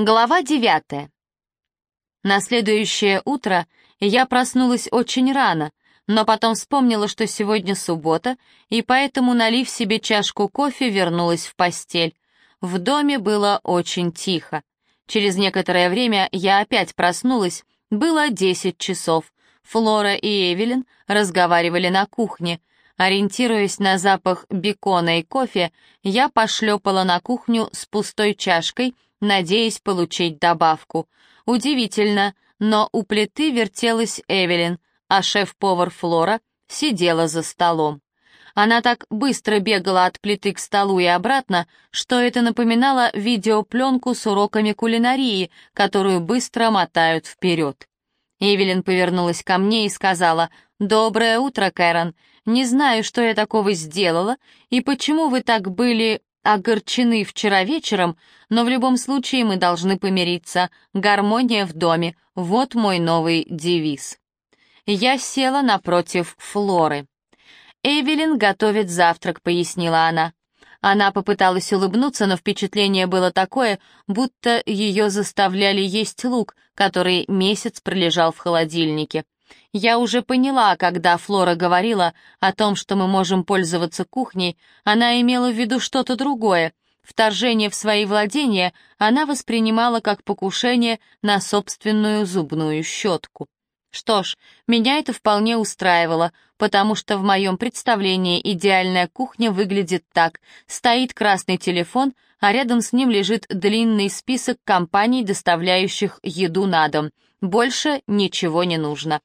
Глава девятая. На следующее утро я проснулась очень рано, но потом вспомнила, что сегодня суббота, и поэтому, налив себе чашку кофе, вернулась в постель. В доме было очень тихо. Через некоторое время я опять проснулась, было десять часов. Флора и Эвелин разговаривали на кухне. Ориентируясь на запах бекона и кофе, я пошлепала на кухню с пустой чашкой — надеясь получить добавку. Удивительно, но у плиты вертелась Эвелин, а шеф-повар Флора сидела за столом. Она так быстро бегала от плиты к столу и обратно, что это напоминало видеопленку с уроками кулинарии, которую быстро мотают вперед. Эвелин повернулась ко мне и сказала, «Доброе утро, Кэрон. Не знаю, что я такого сделала, и почему вы так были огорчены вчера вечером, но в любом случае мы должны помириться. Гармония в доме — вот мой новый девиз. Я села напротив Флоры. «Эвелин готовит завтрак», — пояснила она. Она попыталась улыбнуться, но впечатление было такое, будто ее заставляли есть лук, который месяц пролежал в холодильнике. Я уже поняла, когда Флора говорила о том, что мы можем пользоваться кухней, она имела в виду что-то другое. Вторжение в свои владения она воспринимала как покушение на собственную зубную щетку. Что ж, меня это вполне устраивало, потому что в моем представлении идеальная кухня выглядит так. Стоит красный телефон, а рядом с ним лежит длинный список компаний, доставляющих еду на дом. Больше ничего не нужно.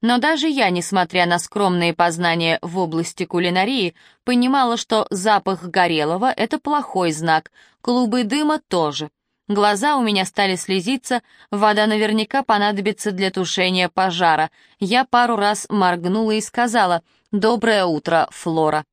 Но даже я, несмотря на скромные познания в области кулинарии, понимала, что запах горелого — это плохой знак, клубы дыма тоже. Глаза у меня стали слезиться, вода наверняка понадобится для тушения пожара. Я пару раз моргнула и сказала «Доброе утро, Флора».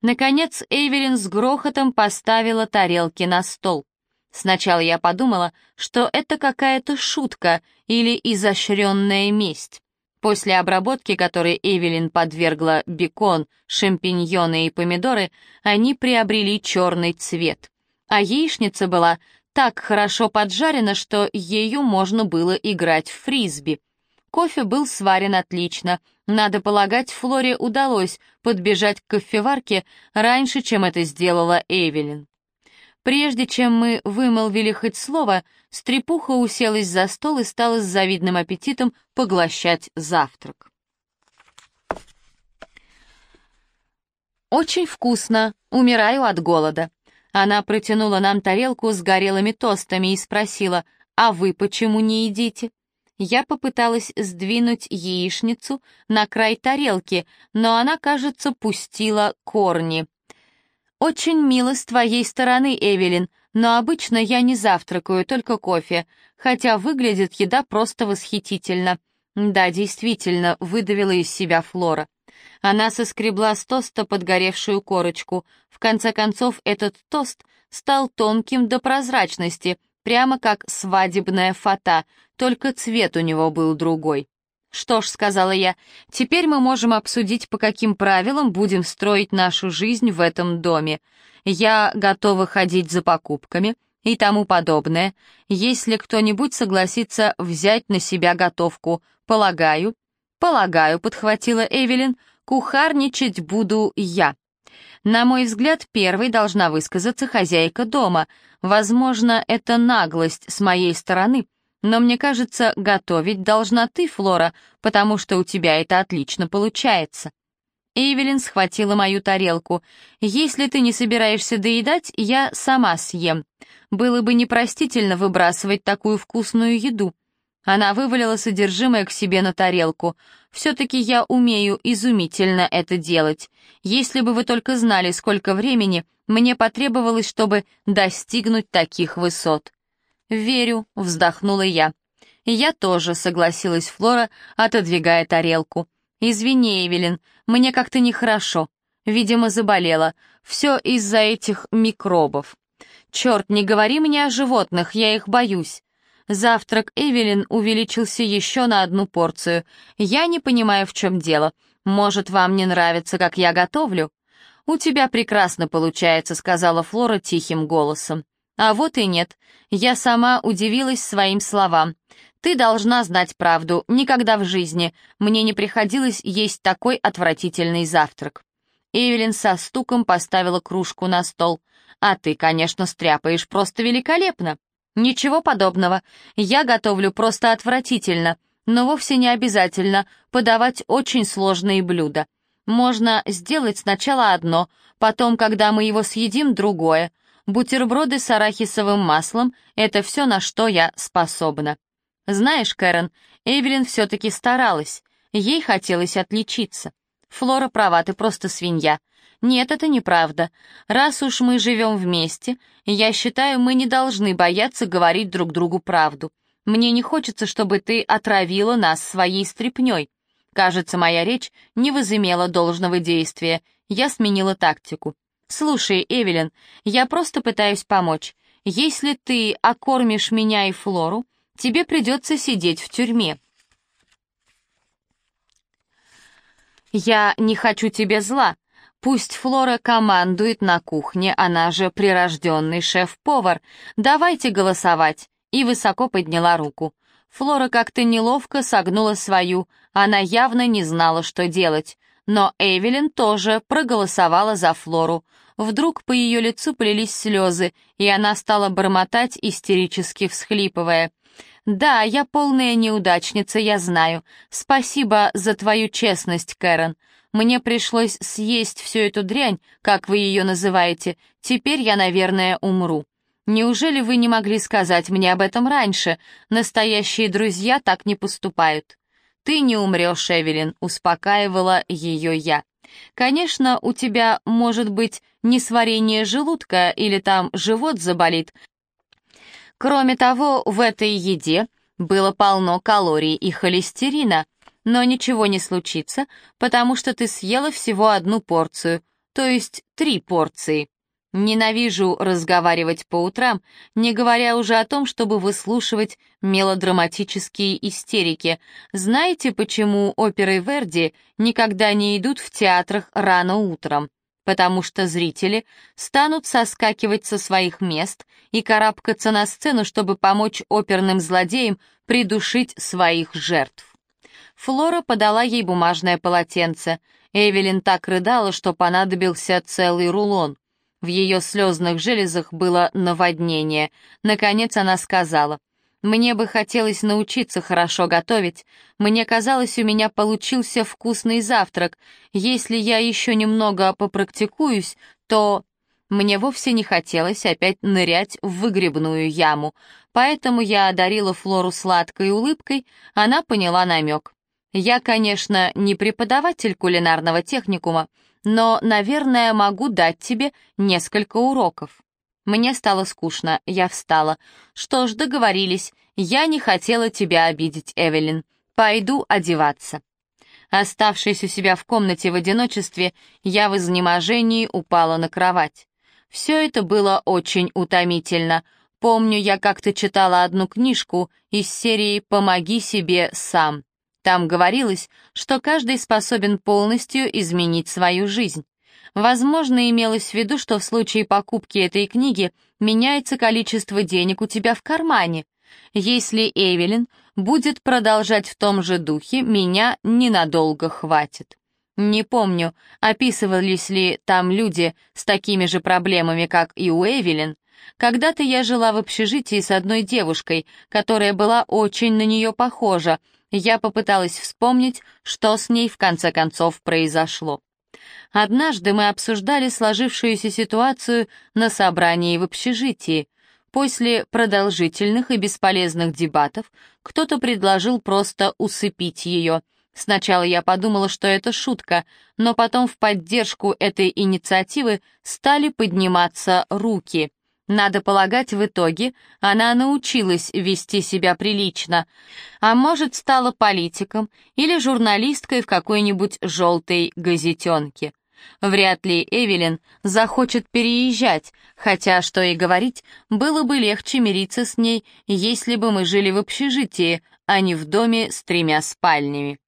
Наконец Эйвелин с грохотом поставила тарелки на стол. Сначала я подумала, что это какая-то шутка или изощренная месть. После обработки, которой Эвелин подвергла бекон, шампиньоны и помидоры, они приобрели черный цвет. А яичница была так хорошо поджарена, что ею можно было играть в фрисби. Кофе был сварен отлично. Надо полагать, Флоре удалось подбежать к кофеварке раньше, чем это сделала Эвелин. Прежде чем мы вымолвили хоть слово, стрепуха уселась за стол и стала с завидным аппетитом поглощать завтрак. «Очень вкусно, умираю от голода». Она протянула нам тарелку с горелыми тостами и спросила, «А вы почему не едите?» Я попыталась сдвинуть яичницу на край тарелки, но она, кажется, пустила корни. «Очень мило с твоей стороны, Эвелин, но обычно я не завтракаю, только кофе, хотя выглядит еда просто восхитительно». «Да, действительно», — выдавила из себя Флора. Она соскребла с тоста подгоревшую корочку. В конце концов, этот тост стал тонким до прозрачности, прямо как свадебная фата, только цвет у него был другой. «Что ж», — сказала я, — «теперь мы можем обсудить, по каким правилам будем строить нашу жизнь в этом доме. Я готова ходить за покупками и тому подобное, если кто-нибудь согласится взять на себя готовку. Полагаю». «Полагаю», — подхватила Эвелин, — «кухарничать буду я». На мой взгляд, первой должна высказаться хозяйка дома. Возможно, это наглость с моей стороны — но мне кажется, готовить должна ты, Флора, потому что у тебя это отлично получается». Эвелин схватила мою тарелку. «Если ты не собираешься доедать, я сама съем. Было бы непростительно выбрасывать такую вкусную еду». Она вывалила содержимое к себе на тарелку. «Все-таки я умею изумительно это делать. Если бы вы только знали, сколько времени мне потребовалось, чтобы достигнуть таких высот». «Верю», — вздохнула я. «Я тоже», — согласилась Флора, отодвигая тарелку. «Извини, Эвелин, мне как-то нехорошо. Видимо, заболела. Все из-за этих микробов. Черт, не говори мне о животных, я их боюсь». Завтрак Эвелин увеличился еще на одну порцию. Я не понимаю, в чем дело. Может, вам не нравится, как я готовлю? «У тебя прекрасно получается», — сказала Флора тихим голосом. А вот и нет. Я сама удивилась своим словам. Ты должна знать правду, никогда в жизни мне не приходилось есть такой отвратительный завтрак. Эвелин со стуком поставила кружку на стол. А ты, конечно, стряпаешь просто великолепно. Ничего подобного. Я готовлю просто отвратительно, но вовсе не обязательно подавать очень сложные блюда. Можно сделать сначала одно, потом, когда мы его съедим, другое. Бутерброды с арахисовым маслом — это все, на что я способна. Знаешь, Кэрон, Эвелин все-таки старалась. Ей хотелось отличиться. Флора права, ты просто свинья. Нет, это неправда. Раз уж мы живем вместе, я считаю, мы не должны бояться говорить друг другу правду. Мне не хочется, чтобы ты отравила нас своей стряпнёй. Кажется, моя речь не возымела должного действия. Я сменила тактику. Слушай, Эвелин, я просто пытаюсь помочь. Если ты окормишь меня и Флору, тебе придется сидеть в тюрьме. Я не хочу тебе зла. Пусть Флора командует на кухне, она же прирожденный шеф-повар. Давайте голосовать. И высоко подняла руку. Флора как-то неловко согнула свою, она явно не знала, что делать. Но Эвелин тоже проголосовала за Флору. Вдруг по ее лицу плелись слезы, и она стала бормотать, истерически всхлипывая. «Да, я полная неудачница, я знаю. Спасибо за твою честность, Кэрон. Мне пришлось съесть всю эту дрянь, как вы ее называете. Теперь я, наверное, умру. Неужели вы не могли сказать мне об этом раньше? Настоящие друзья так не поступают». «Ты не умрешь, Эвелин», — успокаивала ее я. «Конечно, у тебя может быть несварение желудка или там живот заболит, Кроме того, в этой еде было полно калорий и холестерина, но ничего не случится, потому что ты съела всего одну порцию, то есть три порции. Ненавижу разговаривать по утрам, не говоря уже о том, чтобы выслушивать мелодраматические истерики. Знаете, почему оперы Верди никогда не идут в театрах рано утром? потому что зрители станут соскакивать со своих мест и карабкаться на сцену, чтобы помочь оперным злодеям придушить своих жертв. Флора подала ей бумажное полотенце. Эвелин так рыдала, что понадобился целый рулон. В ее слезных железах было наводнение. Наконец она сказала — мне бы хотелось научиться хорошо готовить. Мне казалось, у меня получился вкусный завтрак. Если я еще немного попрактикуюсь, то... Мне вовсе не хотелось опять нырять в выгребную яму, поэтому я одарила Флору сладкой улыбкой, она поняла намек. Я, конечно, не преподаватель кулинарного техникума, но, наверное, могу дать тебе несколько уроков. Мне стало скучно, я встала. Что ж, договорились. Я не хотела тебя обидеть, Эвелин. Пойду одеваться. Оставшись у себя в комнате в одиночестве, я в изнеможении упала на кровать. Все это было очень утомительно. Помню, я как-то читала одну книжку из серии «Помоги себе сам». Там говорилось, что каждый способен полностью изменить свою жизнь. Возможно, имелось в виду, что в случае покупки этой книги меняется количество денег у тебя в кармане. Если Эвелин будет продолжать в том же духе, меня ненадолго хватит. Не помню, описывались ли там люди с такими же проблемами, как и у Эвелин. Когда-то я жила в общежитии с одной девушкой, которая была очень на нее похожа. Я попыталась вспомнить, что с ней в конце концов произошло. Однажды мы обсуждали сложившуюся ситуацию на собрании в общежитии. После продолжительных и бесполезных дебатов кто-то предложил просто усыпить ее. Сначала я подумала, что это шутка, но потом в поддержку этой инициативы стали подниматься руки. Надо полагать, в итоге она научилась вести себя прилично, а может, стала политиком или журналисткой в какой-нибудь желтой газетенке. Вряд ли Эвелин захочет переезжать, хотя, что и говорить, было бы легче мириться с ней, если бы мы жили в общежитии, а не в доме с тремя спальнями.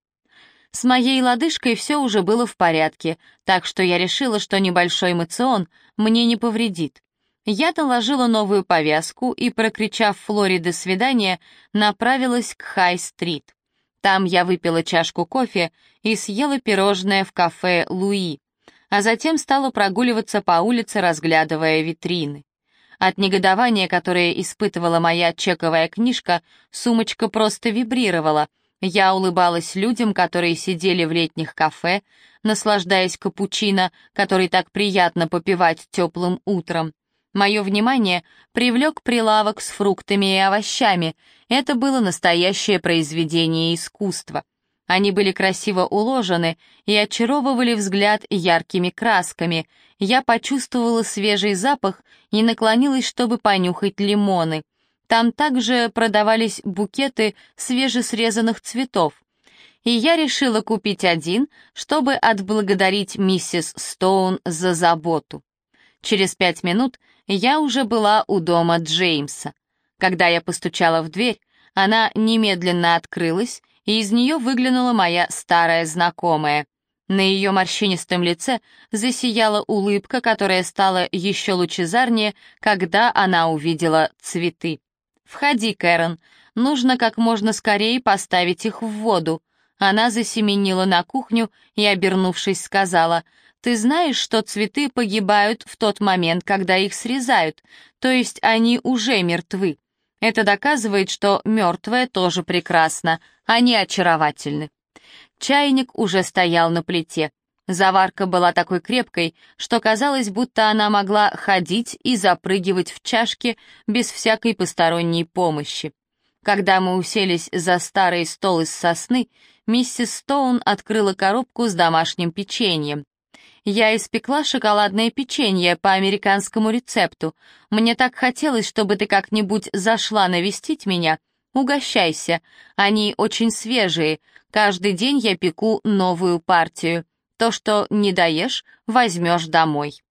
С моей лодыжкой все уже было в порядке, так что я решила, что небольшой мацион мне не повредит. Я наложила новую повязку и, прокричав Флоре «до свидания», направилась к Хай-стрит. Там я выпила чашку кофе и съела пирожное в кафе «Луи», а затем стала прогуливаться по улице, разглядывая витрины. От негодования, которое испытывала моя чековая книжка, сумочка просто вибрировала. Я улыбалась людям, которые сидели в летних кафе, наслаждаясь капучино, который так приятно попивать теплым утром. Мое внимание привлек прилавок с фруктами и овощами. Это было настоящее произведение искусства. Они были красиво уложены и очаровывали взгляд яркими красками. Я почувствовала свежий запах и наклонилась, чтобы понюхать лимоны. Там также продавались букеты свежесрезанных цветов. И я решила купить один, чтобы отблагодарить миссис Стоун за заботу. Через пять минут я уже была у дома Джеймса. Когда я постучала в дверь, она немедленно открылась, и из нее выглянула моя старая знакомая. На ее морщинистом лице засияла улыбка, которая стала еще лучезарнее, когда она увидела цветы. «Входи, Кэрон, нужно как можно скорее поставить их в воду». Она засеменила на кухню и, обернувшись, сказала, ты знаешь, что цветы погибают в тот момент, когда их срезают, то есть они уже мертвы. Это доказывает, что мертвое тоже прекрасно, они очаровательны. Чайник уже стоял на плите. Заварка была такой крепкой, что казалось, будто она могла ходить и запрыгивать в чашке без всякой посторонней помощи. Когда мы уселись за старый стол из сосны, миссис Стоун открыла коробку с домашним печеньем. Я испекла шоколадное печенье по американскому рецепту. Мне так хотелось, чтобы ты как-нибудь зашла навестить меня. Угощайся. Они очень свежие. Каждый день я пеку новую партию. То, что не доешь, возьмешь домой.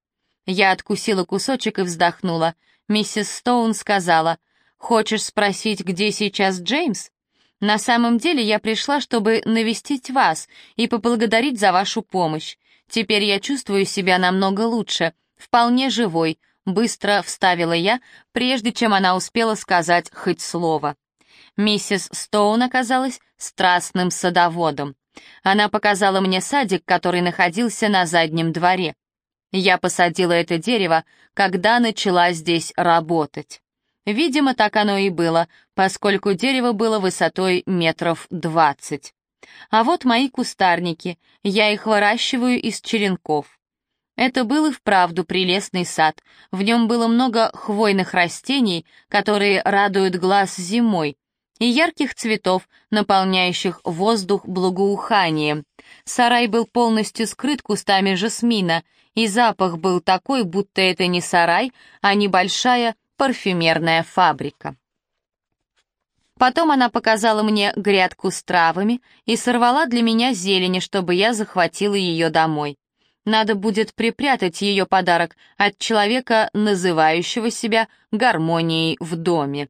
Я откусила кусочек и вздохнула. Миссис Стоун сказала, «Хочешь спросить, где сейчас Джеймс?» «На самом деле я пришла, чтобы навестить вас и поблагодарить за вашу помощь. Теперь я чувствую себя намного лучше, вполне живой, быстро вставила я, прежде чем она успела сказать хоть слово. Миссис Стоун оказалась страстным садоводом. Она показала мне садик, который находился на заднем дворе. Я посадила это дерево, когда начала здесь работать. Видимо, так оно и было, поскольку дерево было высотой метров двадцать. А вот мои кустарники, я их выращиваю из черенков. Это был и вправду прелестный сад. В нем было много хвойных растений, которые радуют глаз зимой, и ярких цветов, наполняющих воздух благоуханием. Сарай был полностью скрыт кустами жасмина, и запах был такой, будто это не сарай, а небольшая парфюмерная фабрика. Потом она показала мне грядку с травами и сорвала для меня зелени, чтобы я захватила ее домой. Надо будет припрятать ее подарок от человека, называющего себя гармонией в доме.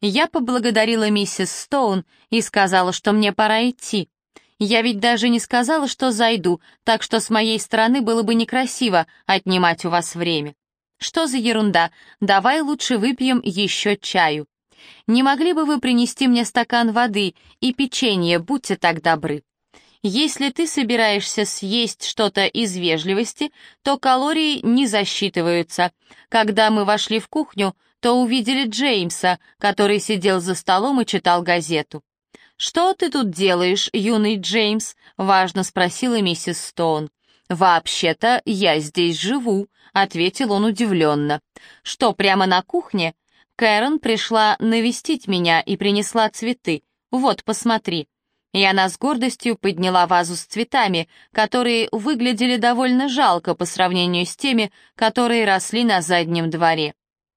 Я поблагодарила миссис Стоун и сказала, что мне пора идти. Я ведь даже не сказала, что зайду, так что с моей стороны было бы некрасиво отнимать у вас время. Что за ерунда, давай лучше выпьем еще чаю. Не могли бы вы принести мне стакан воды и печенье, будьте так добры? Если ты собираешься съесть что-то из вежливости, то калории не засчитываются. Когда мы вошли в кухню, то увидели Джеймса, который сидел за столом и читал газету. «Что ты тут делаешь, юный Джеймс?» — важно спросила миссис Стоун. «Вообще-то я здесь живу», — ответил он удивленно. «Что, прямо на кухне? Кэрон пришла навестить меня и принесла цветы. Вот, посмотри». И она с гордостью подняла вазу с цветами, которые выглядели довольно жалко по сравнению с теми, которые росли на заднем дворе.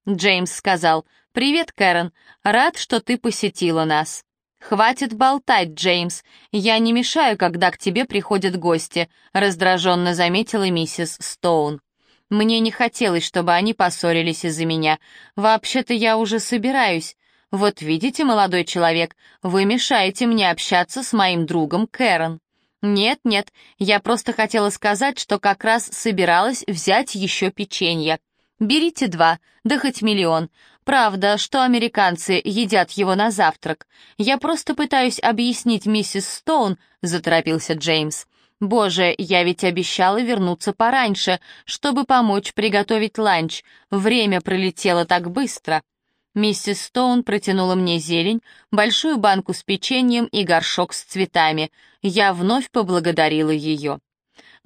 Джеймс сказал, «Привет, Кэрон, рад, что ты посетила нас». «Хватит болтать, Джеймс, я не мешаю, когда к тебе приходят гости», раздраженно заметила миссис Стоун. Мне не хотелось, чтобы они поссорились из-за меня. Вообще-то я уже собираюсь. Вот видите, молодой человек, вы мешаете мне общаться с моим другом Кэрон. Нет, нет, я просто хотела сказать, что как раз собиралась взять еще печенье. Берите два, да хоть миллион. Правда, что американцы едят его на завтрак. Я просто пытаюсь объяснить миссис Стоун, заторопился Джеймс. Боже, я ведь обещала вернуться пораньше, чтобы помочь приготовить ланч. Время пролетело так быстро. Миссис Стоун протянула мне зелень, большую банку с печеньем и горшок с цветами. Я вновь поблагодарила ее.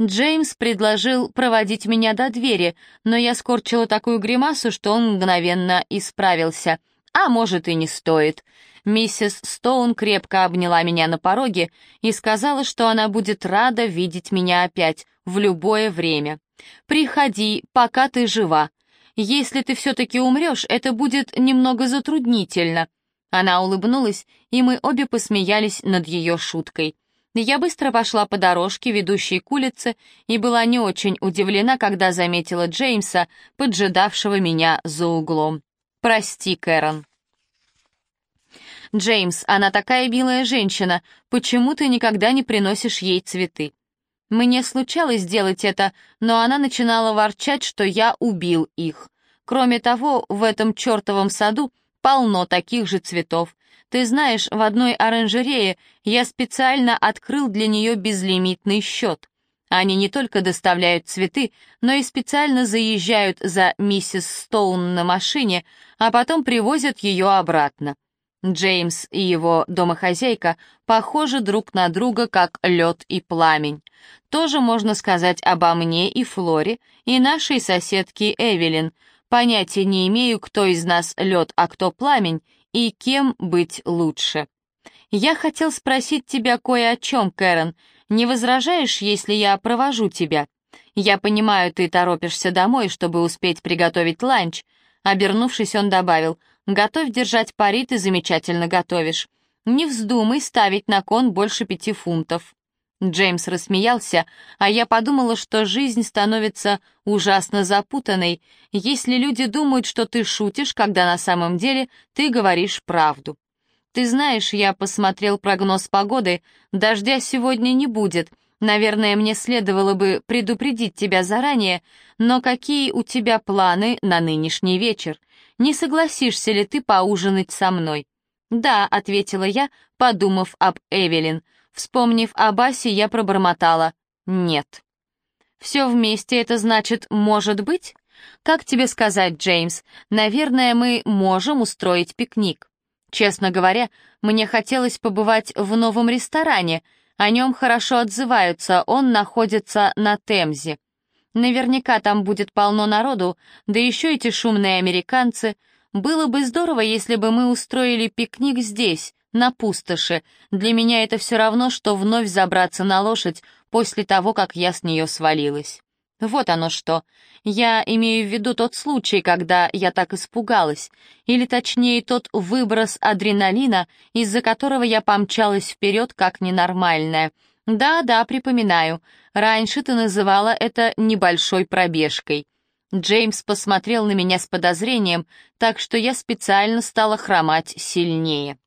Джеймс предложил проводить меня до двери, но я скорчила такую гримасу, что он мгновенно исправился. А может и не стоит. Миссис Стоун крепко обняла меня на пороге и сказала, что она будет рада видеть меня опять, в любое время. «Приходи, пока ты жива. Если ты все-таки умрешь, это будет немного затруднительно». Она улыбнулась, и мы обе посмеялись над ее шуткой. Я быстро пошла по дорожке, ведущей к улице, и была не очень удивлена, когда заметила Джеймса, поджидавшего меня за углом. «Прости, Кэрон». «Джеймс, она такая милая женщина, почему ты никогда не приносишь ей цветы?» Мне случалось сделать это, но она начинала ворчать, что я убил их. Кроме того, в этом чертовом саду полно таких же цветов. Ты знаешь, в одной оранжерее я специально открыл для нее безлимитный счет. Они не только доставляют цветы, но и специально заезжают за миссис Стоун на машине, а потом привозят ее обратно. Джеймс и его домохозяйка похожи друг на друга, как лед и пламень. Тоже можно сказать обо мне и Флоре, и нашей соседке Эвелин. Понятия не имею, кто из нас лед, а кто пламень, и кем быть лучше. Я хотел спросить тебя кое о чем, Кэрон. Не возражаешь, если я провожу тебя? Я понимаю, ты торопишься домой, чтобы успеть приготовить ланч. Обернувшись, он добавил, «Готовь держать пари, ты замечательно готовишь. Не вздумай ставить на кон больше пяти фунтов». Джеймс рассмеялся, а я подумала, что жизнь становится ужасно запутанной, если люди думают, что ты шутишь, когда на самом деле ты говоришь правду. Ты знаешь, я посмотрел прогноз погоды, дождя сегодня не будет. Наверное, мне следовало бы предупредить тебя заранее, но какие у тебя планы на нынешний вечер? Не согласишься ли ты поужинать со мной? Да, ответила я, подумав об Эвелин. Вспомнив о Басе, я пробормотала «нет». «Все вместе это значит «может быть»?» «Как тебе сказать, Джеймс, наверное, мы можем устроить пикник». Честно говоря, мне хотелось побывать в новом ресторане, о нем хорошо отзываются, он находится на Темзе. Наверняка там будет полно народу, да еще эти шумные американцы. Было бы здорово, если бы мы устроили пикник здесь, на пустоши. Для меня это все равно, что вновь забраться на лошадь после того, как я с нее свалилась. Вот оно что. Я имею в виду тот случай, когда я так испугалась, или точнее тот выброс адреналина, из-за которого я помчалась вперед как ненормальная. Да-да, припоминаю. Раньше ты называла это небольшой пробежкой. Джеймс посмотрел на меня с подозрением, так что я специально стала хромать сильнее.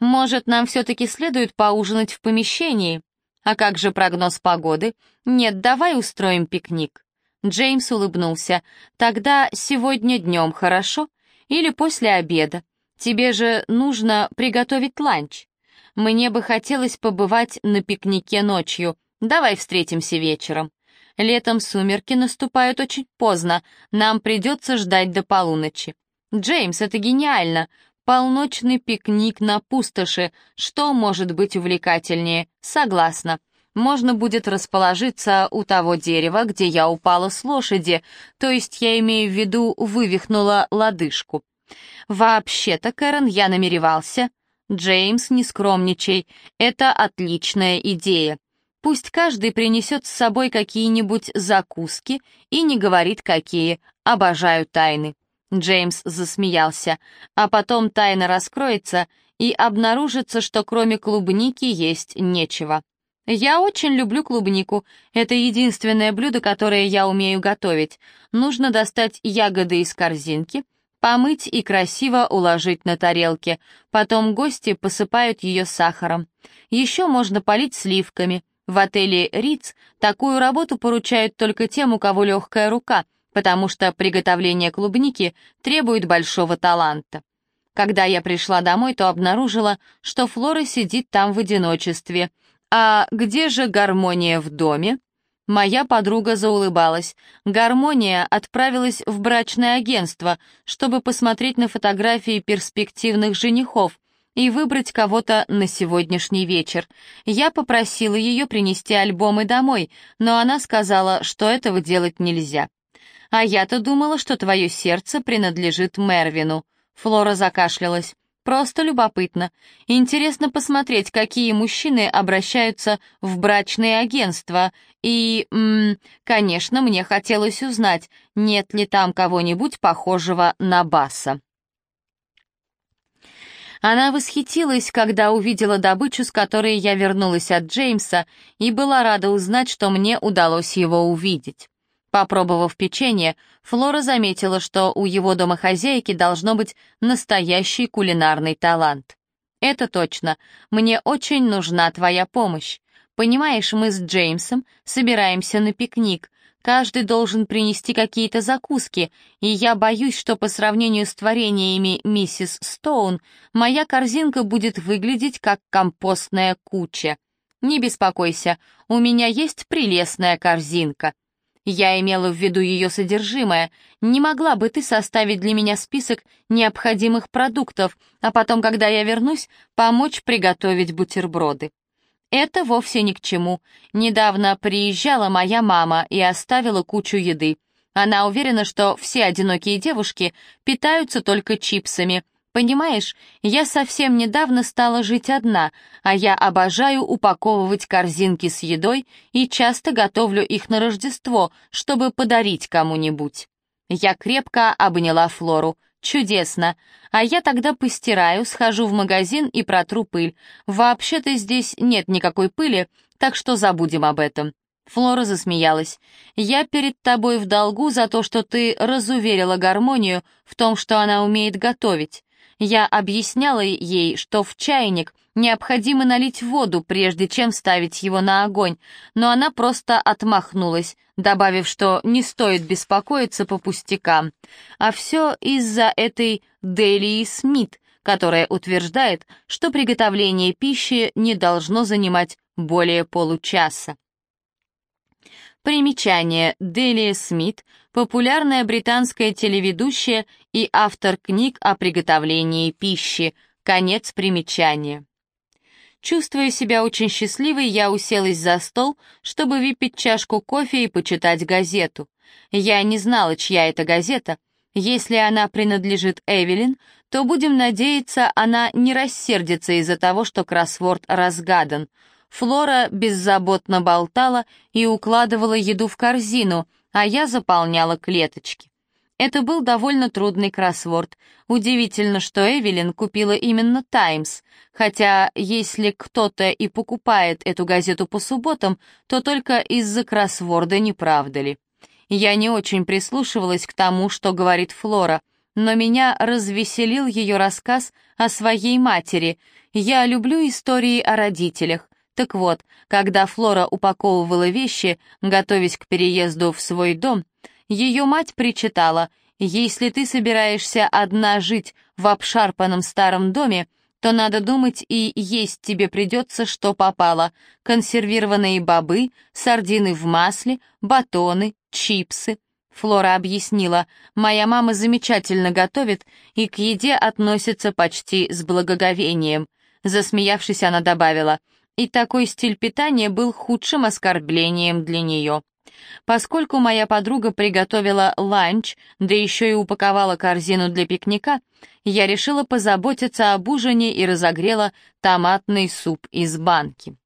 Может, нам все-таки следует поужинать в помещении? А как же прогноз погоды? Нет, давай устроим пикник. Джеймс улыбнулся. Тогда сегодня днем, хорошо? Или после обеда? Тебе же нужно приготовить ланч. Мне бы хотелось побывать на пикнике ночью. Давай встретимся вечером. Летом сумерки наступают очень поздно, нам придется ждать до полуночи. Джеймс, это гениально. Полночный пикник на пустоши. Что может быть увлекательнее? Согласна. Можно будет расположиться у того дерева, где я упала с лошади, то есть я имею в виду вывихнула лодыжку. Вообще-то, Кэрон, я намеревался... Джеймс, не скромничай, это отличная идея. Пусть каждый принесет с собой какие-нибудь закуски и не говорит какие. Обожаю тайны. Джеймс засмеялся. А потом тайна раскроется, и обнаружится, что кроме клубники есть нечего. Я очень люблю клубнику. Это единственное блюдо, которое я умею готовить. Нужно достать ягоды из корзинки, помыть и красиво уложить на тарелке. Потом гости посыпают ее сахаром. Еще можно полить сливками. В отеле «Риц» такую работу поручают только тем, у кого легкая рука, потому что приготовление клубники требует большого таланта. Когда я пришла домой, то обнаружила, что Флора сидит там в одиночестве. «А где же гармония в доме?» Моя подруга заулыбалась. Гармония отправилась в брачное агентство, чтобы посмотреть на фотографии перспективных женихов и выбрать кого-то на сегодняшний вечер. Я попросила ее принести альбомы домой, но она сказала, что этого делать нельзя. «А я-то думала, что твое сердце принадлежит Мервину». Флора закашлялась. Просто любопытно. Интересно посмотреть, какие мужчины обращаются в брачные агентства. И, м конечно, мне хотелось узнать, нет ли там кого-нибудь похожего на Баса. Она восхитилась, когда увидела добычу, с которой я вернулась от Джеймса, и была рада узнать, что мне удалось его увидеть. Попробовав печенье, Флора заметила, что у его домохозяйки должно быть настоящий кулинарный талант. «Это точно. Мне очень нужна твоя помощь. Понимаешь, мы с Джеймсом собираемся на пикник. Каждый должен принести какие-то закуски, и я боюсь, что по сравнению с творениями миссис Стоун моя корзинка будет выглядеть как компостная куча. Не беспокойся, у меня есть прелестная корзинка», я имела в виду ее содержимое. Не могла бы ты составить для меня список необходимых продуктов, а потом, когда я вернусь, помочь приготовить бутерброды? Это вовсе ни к чему. Недавно приезжала моя мама и оставила кучу еды. Она уверена, что все одинокие девушки питаются только чипсами — Понимаешь, я совсем недавно стала жить одна, а я обожаю упаковывать корзинки с едой и часто готовлю их на Рождество, чтобы подарить кому-нибудь. Я крепко обняла Флору. Чудесно. А я тогда постираю, схожу в магазин и протру пыль. Вообще-то здесь нет никакой пыли, так что забудем об этом. Флора засмеялась. «Я перед тобой в долгу за то, что ты разуверила гармонию в том, что она умеет готовить. Я объясняла ей, что в чайник необходимо налить воду, прежде чем ставить его на огонь, но она просто отмахнулась, добавив, что не стоит беспокоиться по пустякам. А все из-за этой Делии Смит, которая утверждает, что приготовление пищи не должно занимать более получаса. Примечание. Делия Смит — популярная британская телеведущая и автор книг о приготовлении пищи. Конец примечания. Чувствуя себя очень счастливой, я уселась за стол, чтобы выпить чашку кофе и почитать газету. Я не знала, чья это газета. Если она принадлежит Эвелин, то, будем надеяться, она не рассердится из-за того, что кроссворд разгадан — Флора беззаботно болтала и укладывала еду в корзину, а я заполняла клеточки. Это был довольно трудный кроссворд. Удивительно, что Эвелин купила именно «Таймс», хотя если кто-то и покупает эту газету по субботам, то только из-за кроссворда, не правда ли? Я не очень прислушивалась к тому, что говорит Флора, но меня развеселил ее рассказ о своей матери. Я люблю истории о родителях. Так вот, когда Флора упаковывала вещи, готовясь к переезду в свой дом, ее мать причитала, «Если ты собираешься одна жить в обшарпанном старом доме, то надо думать и есть тебе придется, что попало. Консервированные бобы, сардины в масле, батоны, чипсы». Флора объяснила, «Моя мама замечательно готовит и к еде относится почти с благоговением». Засмеявшись, она добавила, и такой стиль питания был худшим оскорблением для нее. Поскольку моя подруга приготовила ланч, да еще и упаковала корзину для пикника, я решила позаботиться об ужине и разогрела томатный суп из банки.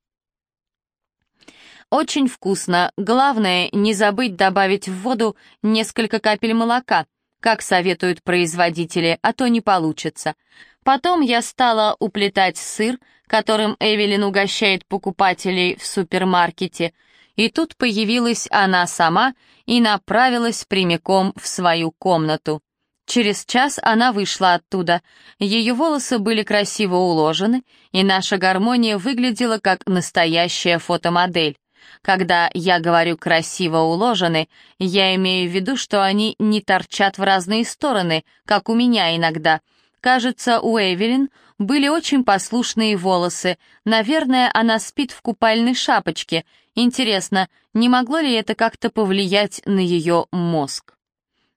Очень вкусно. Главное, не забыть добавить в воду несколько капель молока, как советуют производители, а то не получится. Потом я стала уплетать сыр, которым Эвелин угощает покупателей в супермаркете, и тут появилась она сама и направилась прямиком в свою комнату. Через час она вышла оттуда. Ее волосы были красиво уложены, и наша гармония выглядела как настоящая фотомодель. Когда я говорю «красиво уложены», я имею в виду, что они не торчат в разные стороны, как у меня иногда. Кажется, у Эвелин были очень послушные волосы. Наверное, она спит в купальной шапочке. Интересно, не могло ли это как-то повлиять на ее мозг?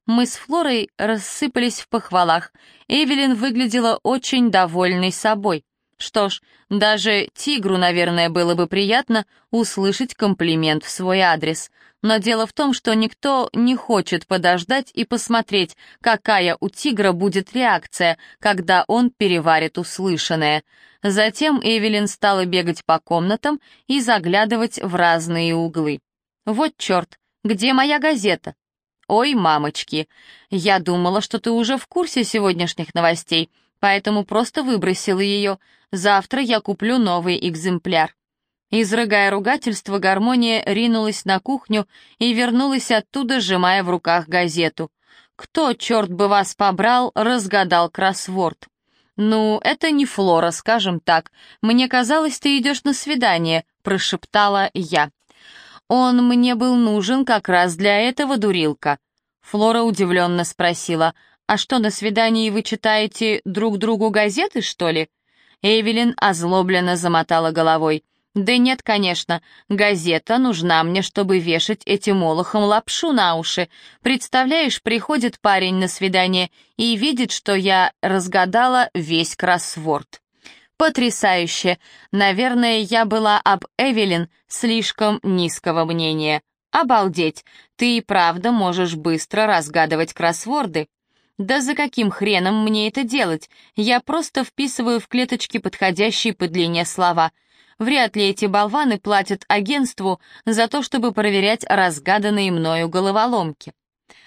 Мы с Флорой рассыпались в похвалах. Эвелин выглядела очень довольной собой. Что ж, даже тигру, наверное, было бы приятно услышать комплимент в свой адрес. Но дело в том, что никто не хочет подождать и посмотреть, какая у тигра будет реакция, когда он переварит услышанное. Затем Эвелин стала бегать по комнатам и заглядывать в разные углы. «Вот черт, где моя газета?» «Ой, мамочки, я думала, что ты уже в курсе сегодняшних новостей, поэтому просто выбросила ее. Завтра я куплю новый экземпляр». Изрыгая ругательство, гармония ринулась на кухню и вернулась оттуда, сжимая в руках газету. «Кто, черт бы вас побрал, разгадал кроссворд?» «Ну, это не Флора, скажем так. Мне казалось, ты идешь на свидание», — прошептала я. «Он мне был нужен как раз для этого, дурилка». Флора удивленно спросила, «А что, на свидании вы читаете друг другу газеты, что ли?» Эвелин озлобленно замотала головой. «Да нет, конечно, газета нужна мне, чтобы вешать этим олухом лапшу на уши. Представляешь, приходит парень на свидание и видит, что я разгадала весь кроссворд». Потрясающе. Наверное, я была об Эвелин слишком низкого мнения. Обалдеть, ты и правда можешь быстро разгадывать кроссворды. Да за каким хреном мне это делать? Я просто вписываю в клеточки подходящие по длине слова. Вряд ли эти болваны платят агентству за то, чтобы проверять разгаданные мною головоломки.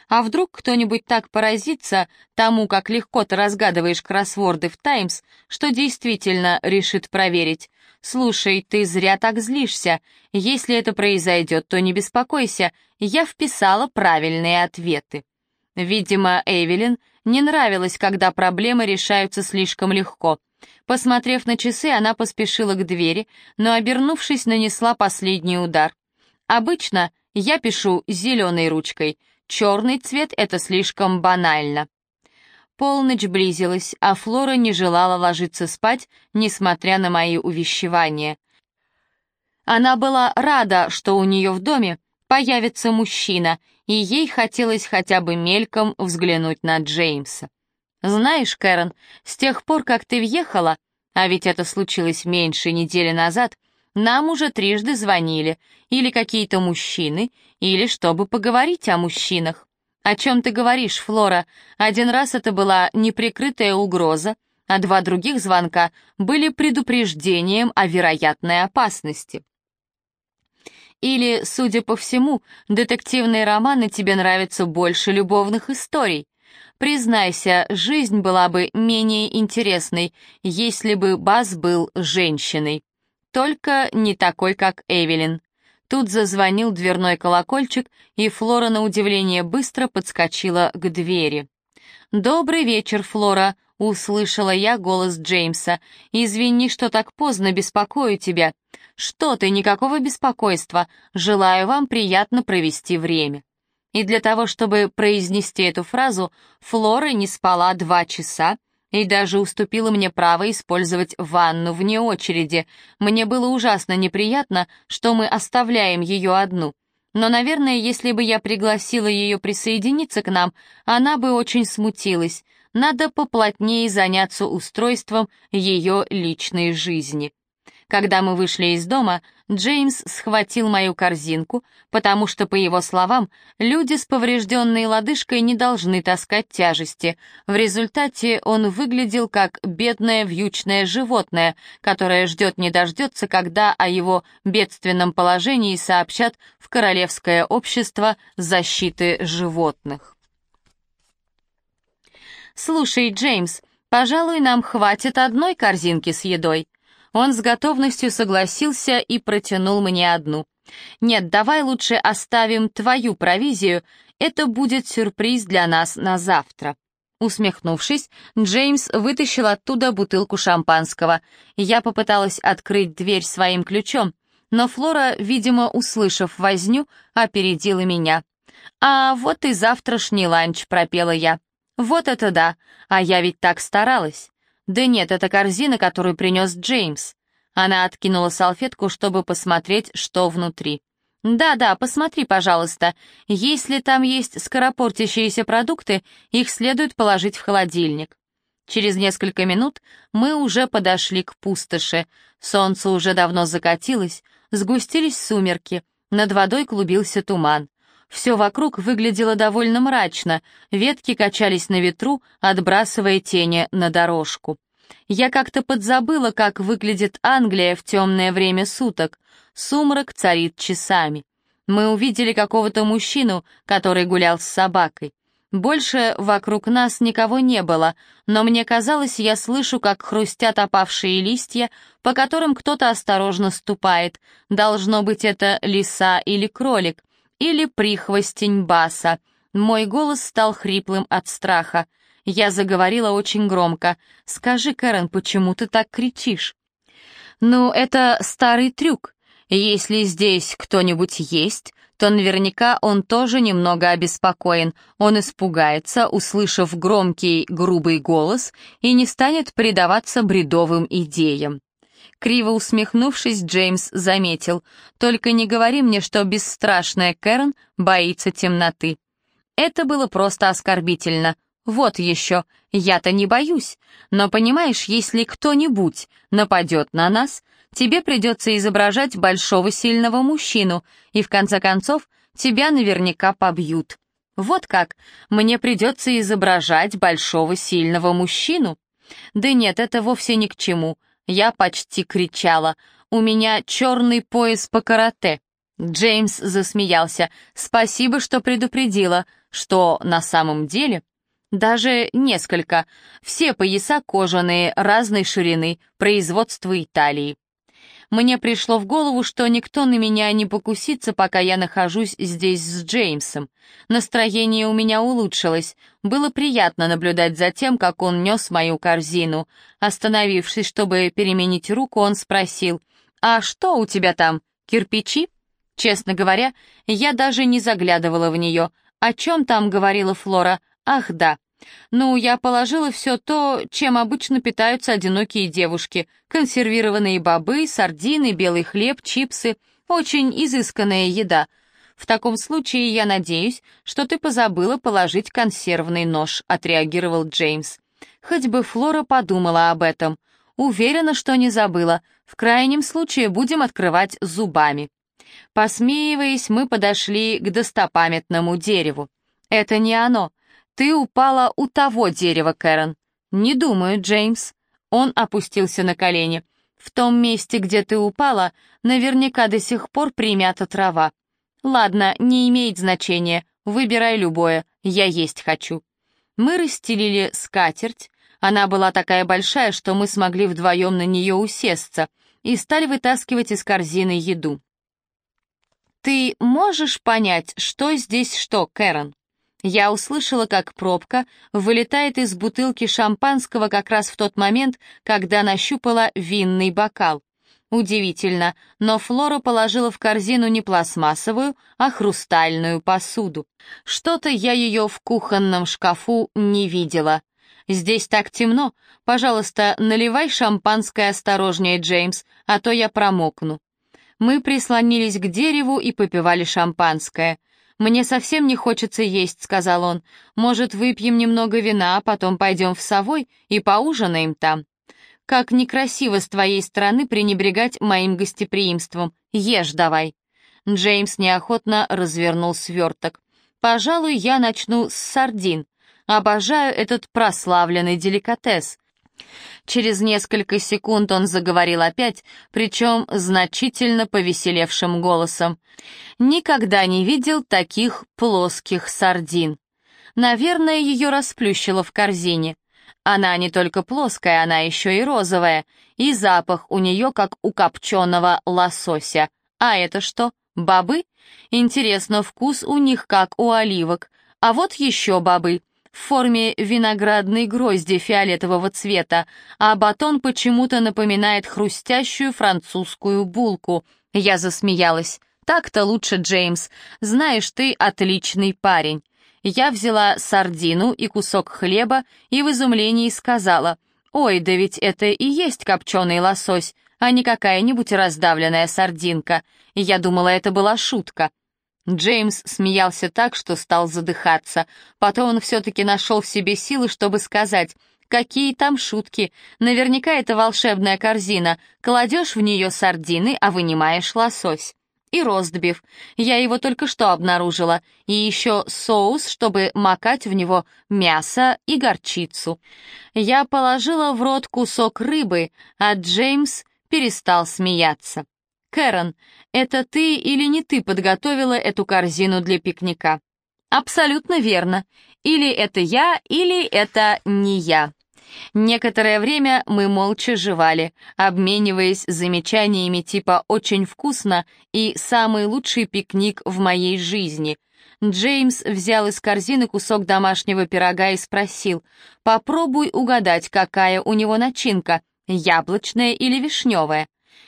А вдруг кто-нибудь так поразится тому, как легко ты разгадываешь кроссворды в «Таймс», что действительно решит проверить. «Слушай, ты зря так злишься. Если это произойдет, то не беспокойся. Я вписала правильные ответы». Видимо, Эвелин не нравилось, когда проблемы решаются слишком легко. Посмотрев на часы, она поспешила к двери, но, обернувшись, нанесла последний удар. Обычно я пишу зеленой ручкой — Черный цвет — это слишком банально. Полночь близилась, а Флора не желала ложиться спать, несмотря на мои увещевания. Она была рада, что у нее в доме появится мужчина, и ей хотелось хотя бы мельком взглянуть на Джеймса. «Знаешь, Кэрон, с тех пор, как ты въехала, а ведь это случилось меньше недели назад, нам уже трижды звонили, или какие-то мужчины, или чтобы поговорить о мужчинах. О чем ты говоришь, Флора? Один раз это была неприкрытая угроза, а два других звонка были предупреждением о вероятной опасности. Или, судя по всему, детективные романы тебе нравятся больше любовных историй. Признайся, жизнь была бы менее интересной, если бы Баз был женщиной. Только не такой, как Эвелин. Тут зазвонил дверной колокольчик, и Флора на удивление быстро подскочила к двери. «Добрый вечер, Флора», — услышала я голос Джеймса. «Извини, что так поздно беспокою тебя». «Что ты, никакого беспокойства. Желаю вам приятно провести время». И для того, чтобы произнести эту фразу, Флора не спала два часа, и даже уступила мне право использовать ванну вне очереди. Мне было ужасно неприятно, что мы оставляем ее одну. Но, наверное, если бы я пригласила ее присоединиться к нам, она бы очень смутилась. Надо поплотнее заняться устройством ее личной жизни. Когда мы вышли из дома, Джеймс схватил мою корзинку, потому что, по его словам, люди с поврежденной лодыжкой не должны таскать тяжести. В результате он выглядел как бедное вьючное животное, которое ждет не дождется, когда о его бедственном положении сообщат в Королевское общество защиты животных. «Слушай, Джеймс, пожалуй, нам хватит одной корзинки с едой», он с готовностью согласился и протянул мне одну. «Нет, давай лучше оставим твою провизию, это будет сюрприз для нас на завтра». Усмехнувшись, Джеймс вытащил оттуда бутылку шампанского. Я попыталась открыть дверь своим ключом, но Флора, видимо, услышав возню, опередила меня. «А вот и завтрашний ланч», — пропела я. «Вот это да! А я ведь так старалась!» «Да нет, это корзина, которую принес Джеймс». Она откинула салфетку, чтобы посмотреть, что внутри. «Да-да, посмотри, пожалуйста. Если там есть скоропортящиеся продукты, их следует положить в холодильник». Через несколько минут мы уже подошли к пустоши. Солнце уже давно закатилось, сгустились сумерки, над водой клубился туман. Все вокруг выглядело довольно мрачно, ветки качались на ветру, отбрасывая тени на дорожку. Я как-то подзабыла, как выглядит Англия в темное время суток. Сумрак царит часами. Мы увидели какого-то мужчину, который гулял с собакой. Больше вокруг нас никого не было, но мне казалось, я слышу, как хрустят опавшие листья, по которым кто-то осторожно ступает. Должно быть, это лиса или кролик, или прихвостень баса. Мой голос стал хриплым от страха. Я заговорила очень громко. «Скажи, Кэрон, почему ты так кричишь?» «Ну, это старый трюк. Если здесь кто-нибудь есть, то наверняка он тоже немного обеспокоен. Он испугается, услышав громкий, грубый голос, и не станет предаваться бредовым идеям. Криво усмехнувшись, Джеймс заметил, «Только не говори мне, что бесстрашная Кэрон боится темноты». Это было просто оскорбительно. Вот еще, я-то не боюсь. Но понимаешь, если кто-нибудь нападет на нас, тебе придется изображать большого сильного мужчину, и в конце концов тебя наверняка побьют. Вот как, мне придется изображать большого сильного мужчину? Да нет, это вовсе ни к чему. Я почти кричала. «У меня черный пояс по карате». Джеймс засмеялся. «Спасибо, что предупредила. Что на самом деле?» «Даже несколько. Все пояса кожаные, разной ширины, производства Италии. Мне пришло в голову, что никто на меня не покусится, пока я нахожусь здесь с Джеймсом. Настроение у меня улучшилось. Было приятно наблюдать за тем, как он нес мою корзину. Остановившись, чтобы переменить руку, он спросил, «А что у тебя там, кирпичи?» Честно говоря, я даже не заглядывала в нее. О чем там говорила Флора? Ах, да. Ну, я положила все то, чем обычно питаются одинокие девушки. Консервированные бобы, сардины, белый хлеб, чипсы. Очень изысканная еда. В таком случае я надеюсь, что ты позабыла положить консервный нож, отреагировал Джеймс. Хоть бы Флора подумала об этом. Уверена, что не забыла. В крайнем случае будем открывать зубами. Посмеиваясь, мы подошли к достопамятному дереву. Это не оно. «Ты упала у того дерева, Кэрон». «Не думаю, Джеймс». Он опустился на колени. «В том месте, где ты упала, наверняка до сих пор примята трава. Ладно, не имеет значения, выбирай любое, я есть хочу». Мы расстелили скатерть, она была такая большая, что мы смогли вдвоем на нее усесться, и стали вытаскивать из корзины еду. «Ты можешь понять, что здесь что, Кэрон?» Я услышала, как пробка вылетает из бутылки шампанского как раз в тот момент, когда нащупала винный бокал. Удивительно, но Флора положила в корзину не пластмассовую, а хрустальную посуду. Что-то я ее в кухонном шкафу не видела. «Здесь так темно. Пожалуйста, наливай шампанское осторожнее, Джеймс, а то я промокну». Мы прислонились к дереву и попивали шампанское. «Мне совсем не хочется есть», — сказал он. «Может, выпьем немного вина, а потом пойдем в Совой и поужинаем там?» «Как некрасиво с твоей стороны пренебрегать моим гостеприимством. Ешь давай». Джеймс неохотно развернул сверток. «Пожалуй, я начну с сардин. Обожаю этот прославленный деликатес. Через несколько секунд он заговорил опять, причем значительно повеселевшим голосом. «Никогда не видел таких плоских сардин. Наверное, ее расплющило в корзине. Она не только плоская, она еще и розовая, и запах у нее как у копченого лосося. А это что, бобы? Интересно, вкус у них как у оливок. А вот еще бобы. В форме виноградной грозди фиолетового цвета, а батон почему-то напоминает хрустящую французскую булку. Я засмеялась. «Так-то лучше, Джеймс. Знаешь, ты отличный парень». Я взяла сардину и кусок хлеба и в изумлении сказала, «Ой, да ведь это и есть копченый лосось, а не какая-нибудь раздавленная сардинка». Я думала, это была шутка. Джеймс смеялся так, что стал задыхаться. Потом он все-таки нашел в себе силы, чтобы сказать, «Какие там шутки? Наверняка это волшебная корзина. Кладешь в нее сардины, а вынимаешь лосось» и ростбиф. Я его только что обнаружила. И еще соус, чтобы макать в него мясо и горчицу. Я положила в рот кусок рыбы, а Джеймс перестал смеяться. «Кэрон, это ты или не ты подготовила эту корзину для пикника?» «Абсолютно верно. Или это я, или это не я». Некоторое время мы молча жевали, обмениваясь замечаниями типа «очень вкусно» и «самый лучший пикник в моей жизни». Джеймс взял из корзины кусок домашнего пирога и спросил «Попробуй угадать, какая у него начинка, яблочная или вишневая».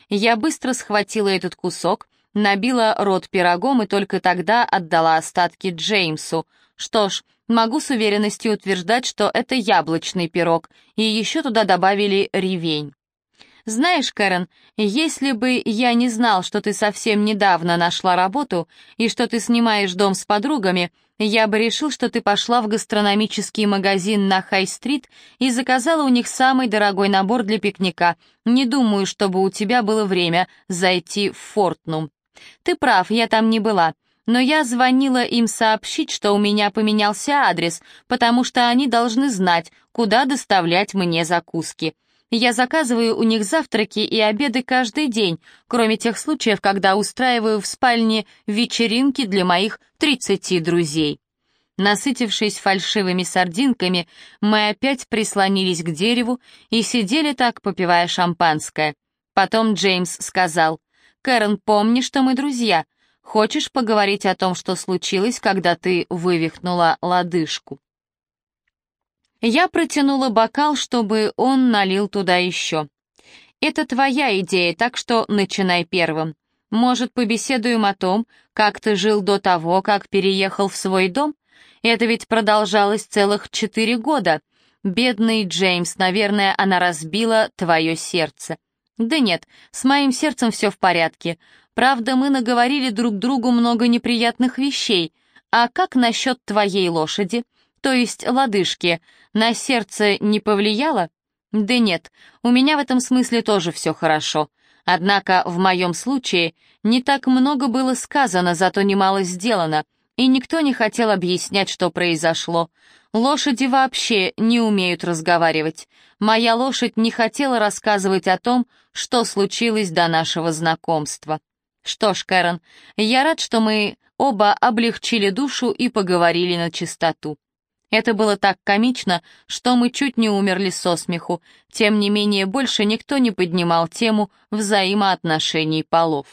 Я быстро схватила этот кусок, набила рот пирогом и только тогда отдала остатки Джеймсу. Что ж, Могу с уверенностью утверждать, что это яблочный пирог, и еще туда добавили ревень. Знаешь, Кэрон, если бы я не знал, что ты совсем недавно нашла работу и что ты снимаешь дом с подругами, я бы решил, что ты пошла в гастрономический магазин на Хай-стрит и заказала у них самый дорогой набор для пикника. Не думаю, чтобы у тебя было время зайти в Фортнум. Ты прав, я там не была но я звонила им сообщить, что у меня поменялся адрес, потому что они должны знать, куда доставлять мне закуски. Я заказываю у них завтраки и обеды каждый день, кроме тех случаев, когда устраиваю в спальне вечеринки для моих 30 друзей. Насытившись фальшивыми сардинками, мы опять прислонились к дереву и сидели так, попивая шампанское. Потом Джеймс сказал, «Кэрон, помни, что мы друзья. Хочешь поговорить о том, что случилось, когда ты вывихнула лодыжку?» Я протянула бокал, чтобы он налил туда еще. «Это твоя идея, так что начинай первым. Может, побеседуем о том, как ты жил до того, как переехал в свой дом? Это ведь продолжалось целых четыре года. Бедный Джеймс, наверное, она разбила твое сердце. Да нет, с моим сердцем все в порядке. Правда, мы наговорили друг другу много неприятных вещей. А как насчет твоей лошади? То есть лодыжки. На сердце не повлияло? Да нет, у меня в этом смысле тоже все хорошо. Однако в моем случае не так много было сказано, зато немало сделано, и никто не хотел объяснять, что произошло. Лошади вообще не умеют разговаривать. Моя лошадь не хотела рассказывать о том, что случилось до нашего знакомства. Что ж, Кэрон, я рад, что мы оба облегчили душу и поговорили на чистоту. Это было так комично, что мы чуть не умерли со смеху. Тем не менее, больше никто не поднимал тему взаимоотношений полов.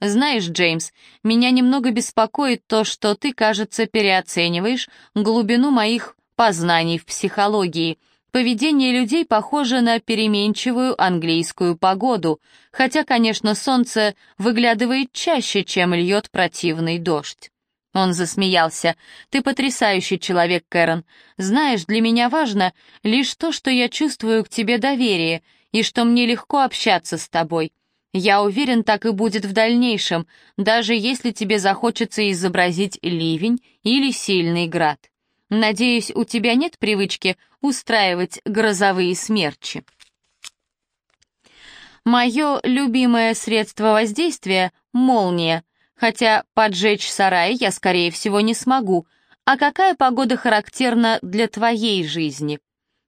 Знаешь, Джеймс, меня немного беспокоит то, что ты, кажется, переоцениваешь глубину моих познаний в психологии — Поведение людей похоже на переменчивую английскую погоду, хотя, конечно, солнце выглядывает чаще, чем льет противный дождь. Он засмеялся. «Ты потрясающий человек, Кэрон. Знаешь, для меня важно лишь то, что я чувствую к тебе доверие и что мне легко общаться с тобой. Я уверен, так и будет в дальнейшем, даже если тебе захочется изобразить ливень или сильный град. Надеюсь, у тебя нет привычки устраивать грозовые смерчи. Мое любимое средство воздействия — молния, хотя поджечь сарай я, скорее всего, не смогу. А какая погода характерна для твоей жизни?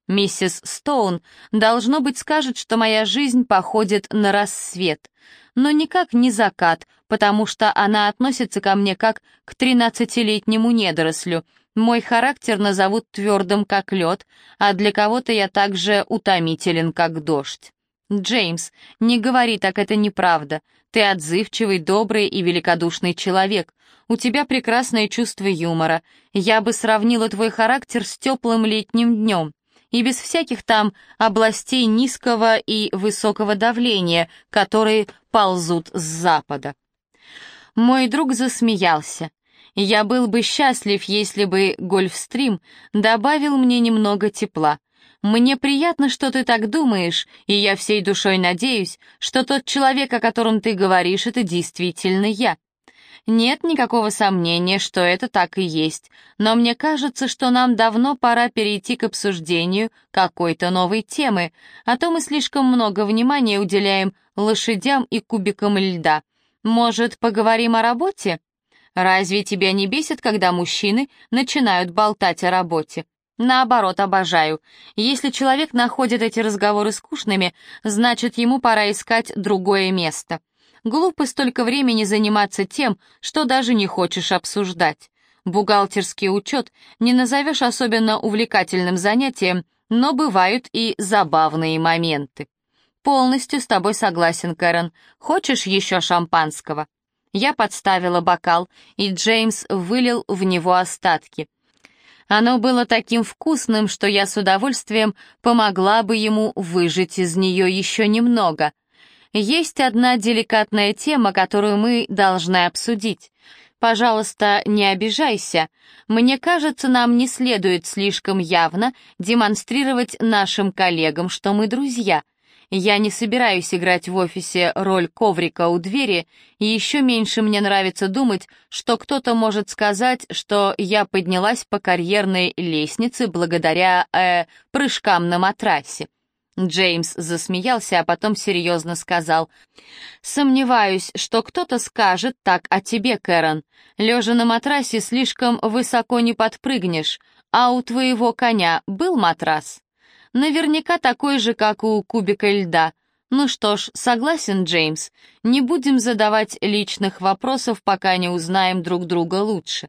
Миссис Стоун, должно быть, скажет, что моя жизнь походит на рассвет, но никак не закат, потому что она относится ко мне как к тринадцатилетнему недорослю — мой характер назовут твердым, как лед, а для кого-то я также утомителен, как дождь. «Джеймс, не говори так, это неправда. Ты отзывчивый, добрый и великодушный человек. У тебя прекрасное чувство юмора. Я бы сравнила твой характер с теплым летним днем. И без всяких там областей низкого и высокого давления, которые ползут с запада». Мой друг засмеялся. Я был бы счастлив, если бы Гольфстрим добавил мне немного тепла. Мне приятно, что ты так думаешь, и я всей душой надеюсь, что тот человек, о котором ты говоришь, это действительно я. Нет никакого сомнения, что это так и есть, но мне кажется, что нам давно пора перейти к обсуждению какой-то новой темы, а то мы слишком много внимания уделяем лошадям и кубикам льда. Может, поговорим о работе? Разве тебя не бесит, когда мужчины начинают болтать о работе? Наоборот, обожаю. Если человек находит эти разговоры скучными, значит, ему пора искать другое место. Глупо столько времени заниматься тем, что даже не хочешь обсуждать. Бухгалтерский учет не назовешь особенно увлекательным занятием, но бывают и забавные моменты. Полностью с тобой согласен, Кэрон. Хочешь еще шампанского? Я подставила бокал, и Джеймс вылил в него остатки. Оно было таким вкусным, что я с удовольствием помогла бы ему выжать из нее еще немного. Есть одна деликатная тема, которую мы должны обсудить. Пожалуйста, не обижайся. Мне кажется, нам не следует слишком явно демонстрировать нашим коллегам, что мы друзья. Я не собираюсь играть в офисе роль коврика у двери, и еще меньше мне нравится думать, что кто-то может сказать, что я поднялась по карьерной лестнице благодаря, э, прыжкам на матрасе. Джеймс засмеялся, а потом серьезно сказал. «Сомневаюсь, что кто-то скажет так о тебе, Кэрон. Лежа на матрасе слишком высоко не подпрыгнешь, а у твоего коня был матрас?» Наверняка такой же, как у кубика льда. Ну что ж, согласен, Джеймс. Не будем задавать личных вопросов, пока не узнаем друг друга лучше.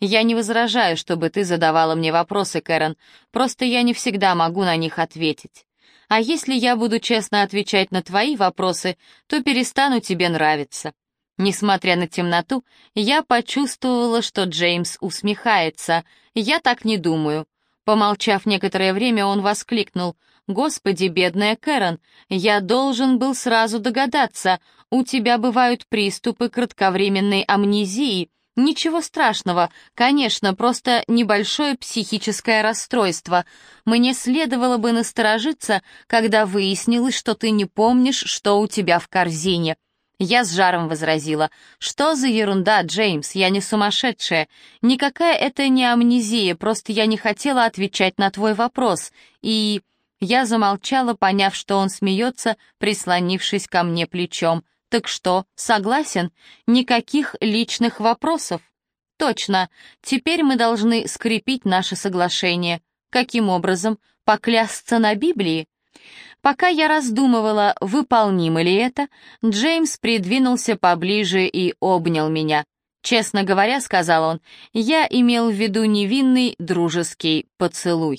Я не возражаю, чтобы ты задавала мне вопросы, Кэрон, просто я не всегда могу на них ответить. А если я буду честно отвечать на твои вопросы, то перестану тебе нравиться. Несмотря на темноту, я почувствовала, что Джеймс усмехается. Я так не думаю. Помолчав некоторое время, он воскликнул. «Господи, бедная Кэрон, я должен был сразу догадаться. У тебя бывают приступы кратковременной амнезии. Ничего страшного, конечно, просто небольшое психическое расстройство. Мне следовало бы насторожиться, когда выяснилось, что ты не помнишь, что у тебя в корзине. Я с жаром возразила. «Что за ерунда, Джеймс, я не сумасшедшая. Никакая это не амнезия, просто я не хотела отвечать на твой вопрос. И...» Я замолчала, поняв, что он смеется, прислонившись ко мне плечом. «Так что, согласен? Никаких личных вопросов?» «Точно. Теперь мы должны скрепить наше соглашение. Каким образом? Поклясться на Библии?» Пока я раздумывала, выполнимо ли это, Джеймс придвинулся поближе и обнял меня. «Честно говоря», — сказал он, — «я имел в виду невинный дружеский поцелуй».